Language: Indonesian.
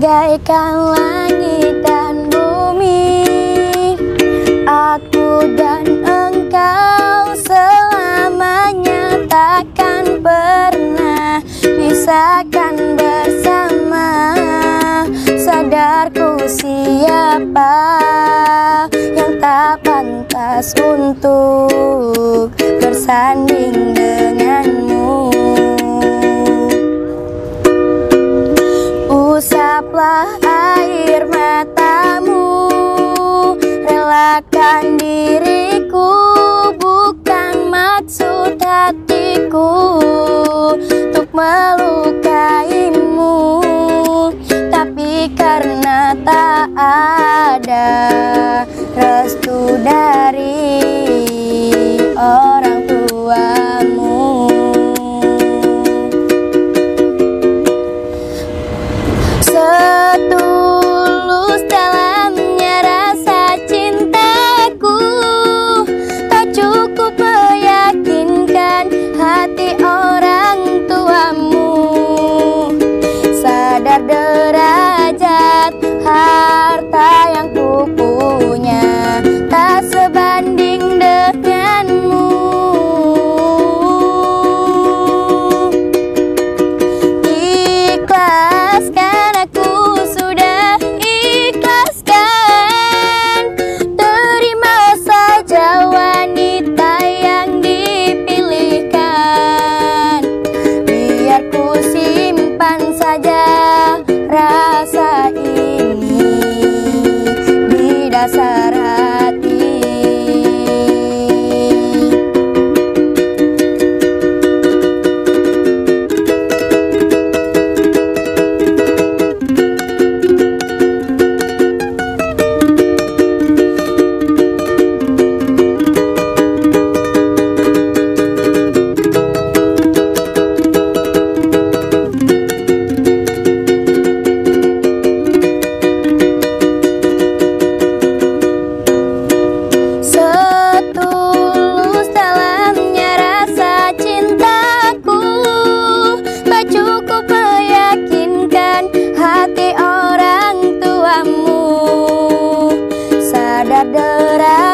bagaikan langit dan bumi Aku dan engkau selamanya takkan pernah Bisakan bersama. Sadarku siapa yang tak pantas untuk bersanding menyatakan diriku bukan maksud hatiku untuk melukaimu. Tapi karena tak ada biasa. adorar.